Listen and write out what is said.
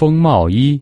风帽一